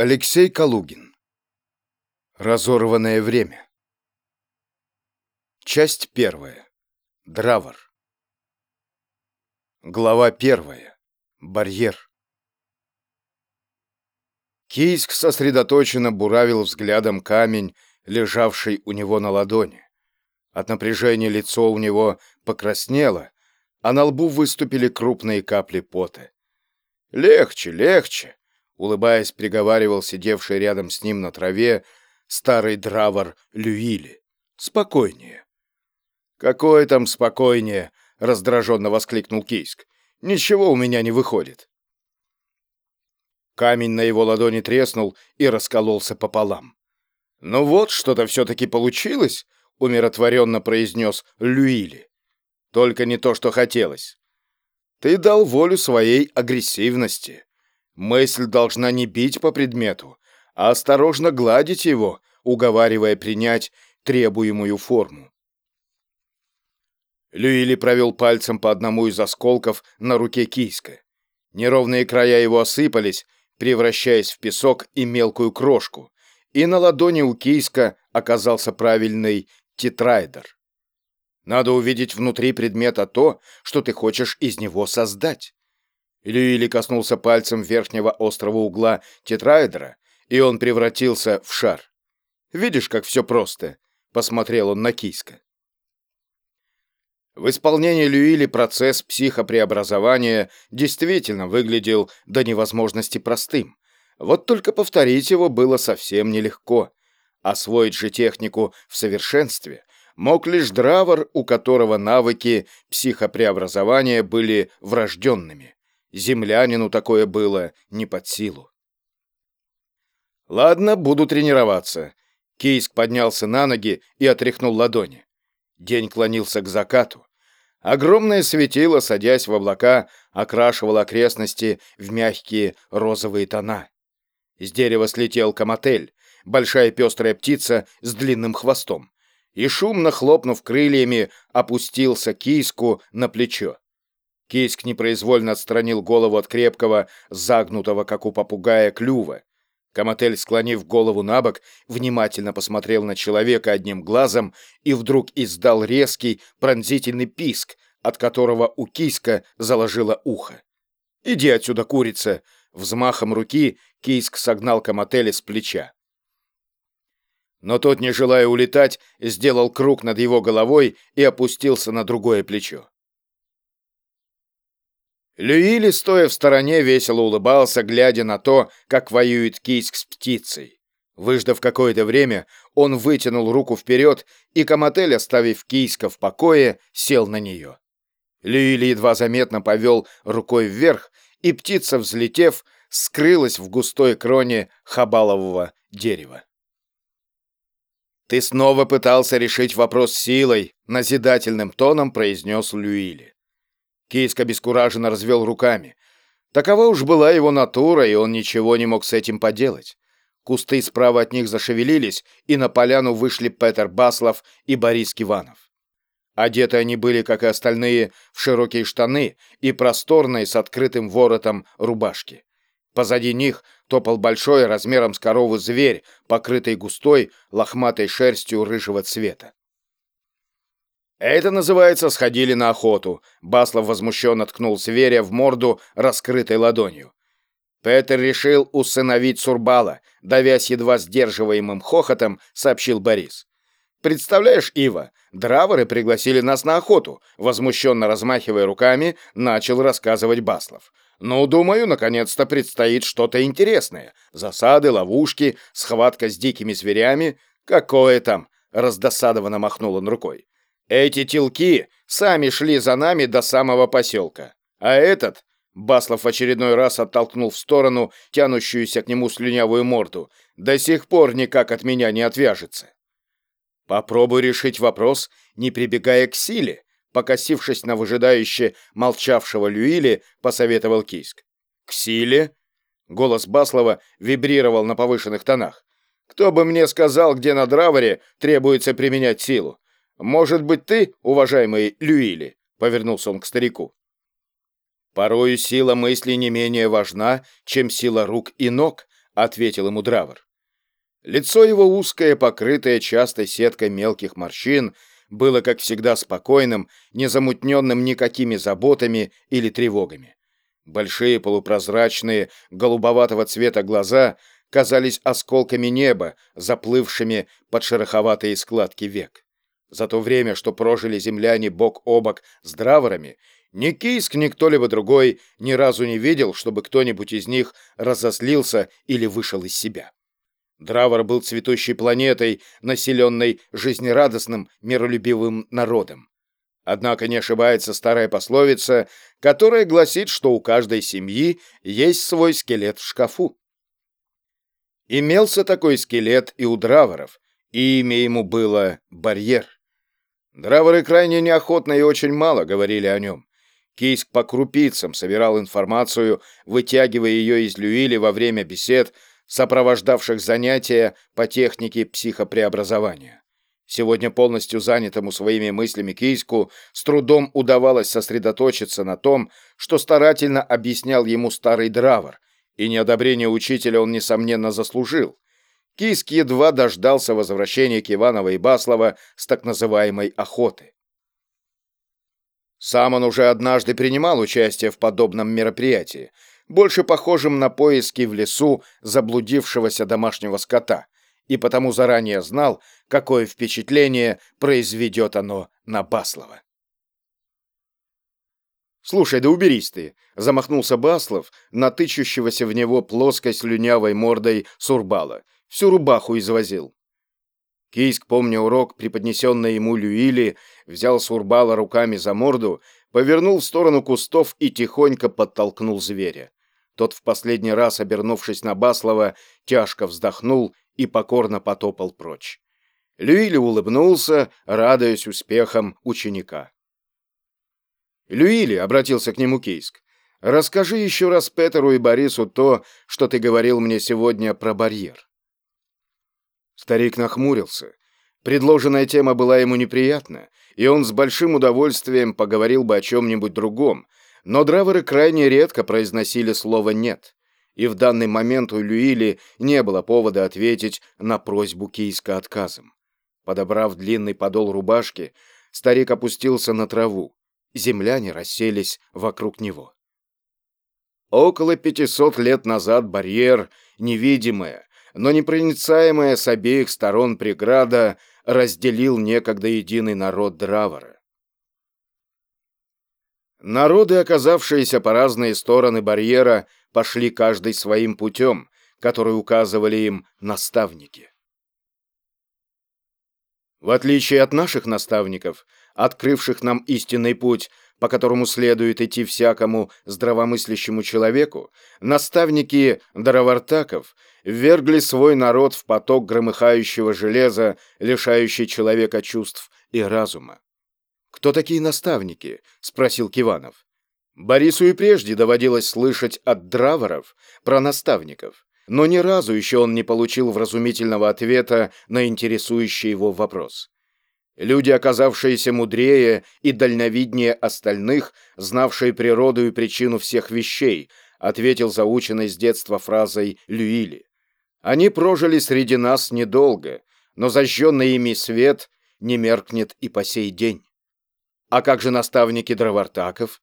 Алексей Калугин. Разорванное время. Часть первая. Дравар. Глава первая. Барьер. Кийск сосредоточенно буравил взглядом камень, лежавший у него на ладони. От напряжения лицо у него покраснело, а на лбу выступили крупные капли пота. «Легче, легче!» Улыбаясь, приговаривал сидевший рядом с ним на траве старый дравар Люили. «Спокойнее». «Какое там спокойнее?» — раздраженно воскликнул Кийск. «Ничего у меня не выходит». Камень на его ладони треснул и раскололся пополам. «Ну вот, что-то все-таки получилось», — умиротворенно произнес Люили. «Только не то, что хотелось. Ты дал волю своей агрессивности. Мысль должна не бить по предмету, а осторожно гладить его, уговаривая принять требуемую форму. Люили провел пальцем по одному из осколков на руке киска. Неровные края его осыпались, превращаясь в песок и мелкую крошку, и на ладони у киска оказался правильный тетрайдер. Надо увидеть внутри предмета то, что ты хочешь из него создать. Люили коснулся пальцем верхнего острого угла тетраэдра, и он превратился в шар. «Видишь, как все просто?» — посмотрел он на Кийска. В исполнении Люили процесс психопреобразования действительно выглядел до невозможности простым. Вот только повторить его было совсем нелегко. Освоить же технику в совершенстве мог лишь дравер, у которого навыки психопреобразования были врожденными. Землянину такое было не под силу. «Ладно, буду тренироваться». Кейск поднялся на ноги и отряхнул ладони. День клонился к закату. Огромное светило, садясь в облака, окрашивало окрестности в мягкие розовые тона. С дерева слетел каматель, большая пестрая птица с длинным хвостом, и, шумно хлопнув крыльями, опустился киску на плечо. Кейск непроизвольно отстранил голову от крепкого, загнутого, как у попугая, клюва. Каматель, склонив голову на бок, внимательно посмотрел на человека одним глазом и вдруг издал резкий, пронзительный писк, от которого у киска заложило ухо. «Иди отсюда, курица!» Взмахом руки киск согнал Камателя с плеча. Но тот, не желая улетать, сделал круг над его головой и опустился на другое плечо. Люили, стоя в стороне, весело улыбался, глядя на то, как воюет кийск с птицей. Выждав какое-то время, он вытянул руку вперед, и Каматель, оставив кийска в покое, сел на нее. Люили едва заметно повел рукой вверх, и птица, взлетев, скрылась в густой кроне хабалового дерева. «Ты снова пытался решить вопрос силой», — назидательным тоном произнес Люили. Кейск обескураженно развел руками. Такова уж была его натура, и он ничего не мог с этим поделать. Кусты справа от них зашевелились, и на поляну вышли Петер Баслов и Борис Киванов. Одеты они были, как и остальные, в широкие штаны и просторные с открытым воротом рубашки. Позади них топал большой, размером с корову зверь, покрытый густой, лохматой шерстью рыжего цвета. «Это называется сходили на охоту», — Баслов возмущенно ткнул зверя в морду раскрытой ладонью. Петер решил усыновить Сурбала, давясь едва сдерживаемым хохотом, сообщил Борис. «Представляешь, Ива, драворы пригласили нас на охоту», возмущенно размахивая руками, начал рассказывать Баслов. «Ну, думаю, наконец-то предстоит что-то интересное. Засады, ловушки, схватка с дикими зверями. Какое там?» раздосадованно махнул он рукой. Эти телки сами шли за нами до самого поселка. А этот, Баслов в очередной раз оттолкнул в сторону тянущуюся к нему слюнявую морду, до сих пор никак от меня не отвяжется. Попробуй решить вопрос, не прибегая к силе, покосившись на выжидающе молчавшего Люили, посоветовал Кийск. «К силе?» Голос Баслова вибрировал на повышенных тонах. «Кто бы мне сказал, где на Драворе требуется применять силу? «Может быть, ты, уважаемый Люили?» — повернулся он к старику. «Порою сила мысли не менее важна, чем сила рук и ног», — ответил ему Дравер. Лицо его узкое, покрытое частой сеткой мелких морщин, было, как всегда, спокойным, не замутненным никакими заботами или тревогами. Большие полупрозрачные, голубоватого цвета глаза казались осколками неба, заплывшими под шероховатые складки век. За то время, что прожили земляне бок о бок с драворами, ни Кийск, ни кто-либо другой ни разу не видел, чтобы кто-нибудь из них разослился или вышел из себя. Дравор был цветущей планетой, населенной жизнерадостным, миролюбивым народом. Однако не ошибается старая пословица, которая гласит, что у каждой семьи есть свой скелет в шкафу. Имелся такой скелет и у драворов, и имя ему было «Барьер». Драворы крайне неохотно и очень мало говорили о нем. Кийск по крупицам собирал информацию, вытягивая ее из Люили во время бесед, сопровождавших занятия по технике психопреобразования. Сегодня полностью занятому своими мыслями Кийску с трудом удавалось сосредоточиться на том, что старательно объяснял ему старый Дравер, и неодобрение учителя он, несомненно, заслужил. Кийск едва дождался возвращения Киванова и Баслова с так называемой охоты. Сам он уже однажды принимал участие в подобном мероприятии, больше похожем на поиски в лесу заблудившегося домашнего скота, и потому заранее знал, какое впечатление произведет оно на Баслова. «Слушай, да уберись ты!» — замахнулся Баслов на тычущегося в него плоской слюнявой мордой Сурбала. Всю рубаху извозил. Кийск, помня урок, преподнесенный ему Люили, взял Сурбала руками за морду, повернул в сторону кустов и тихонько подтолкнул зверя. Тот в последний раз, обернувшись на Баслова, тяжко вздохнул и покорно потопал прочь. Люили улыбнулся, радуясь успехам ученика. «Люили», — обратился к нему Кейск, — «расскажи еще раз Петеру и Борису то, что ты говорил мне сегодня про барьер». Старик нахмурился. Предложенная тема была ему неприятна, и он с большим удовольствием поговорил бы о чем-нибудь другом, но драверы крайне редко произносили слово «нет», и в данный момент у Люили не было повода ответить на просьбу Кийска отказом. Подобрав длинный подол рубашки, старик опустился на траву. Земляне расселись вокруг него. Около пятисот лет назад барьер, невидимая, но непроницаемая с обеих сторон преграда, разделил некогда единый народ Дравара. Народы, оказавшиеся по разные стороны барьера, пошли каждый своим путем, который указывали им наставники. В отличие от наших наставников, открывших нам истинный путь, по которому следует идти всякому здравомыслящему человеку, наставники Даравартаков ввергли свой народ в поток громыхающего железа, лишающий человека чувств и разума. «Кто такие наставники?» — спросил Киванов. Борису и прежде доводилось слышать от драворов про наставников но ни разу еще он не получил вразумительного ответа на интересующий его вопрос. Люди, оказавшиеся мудрее и дальновиднее остальных, знавшие природу и причину всех вещей, ответил заученной с детства фразой Люили. Они прожили среди нас недолго, но зажженный ими свет не меркнет и по сей день. А как же наставники дровартаков?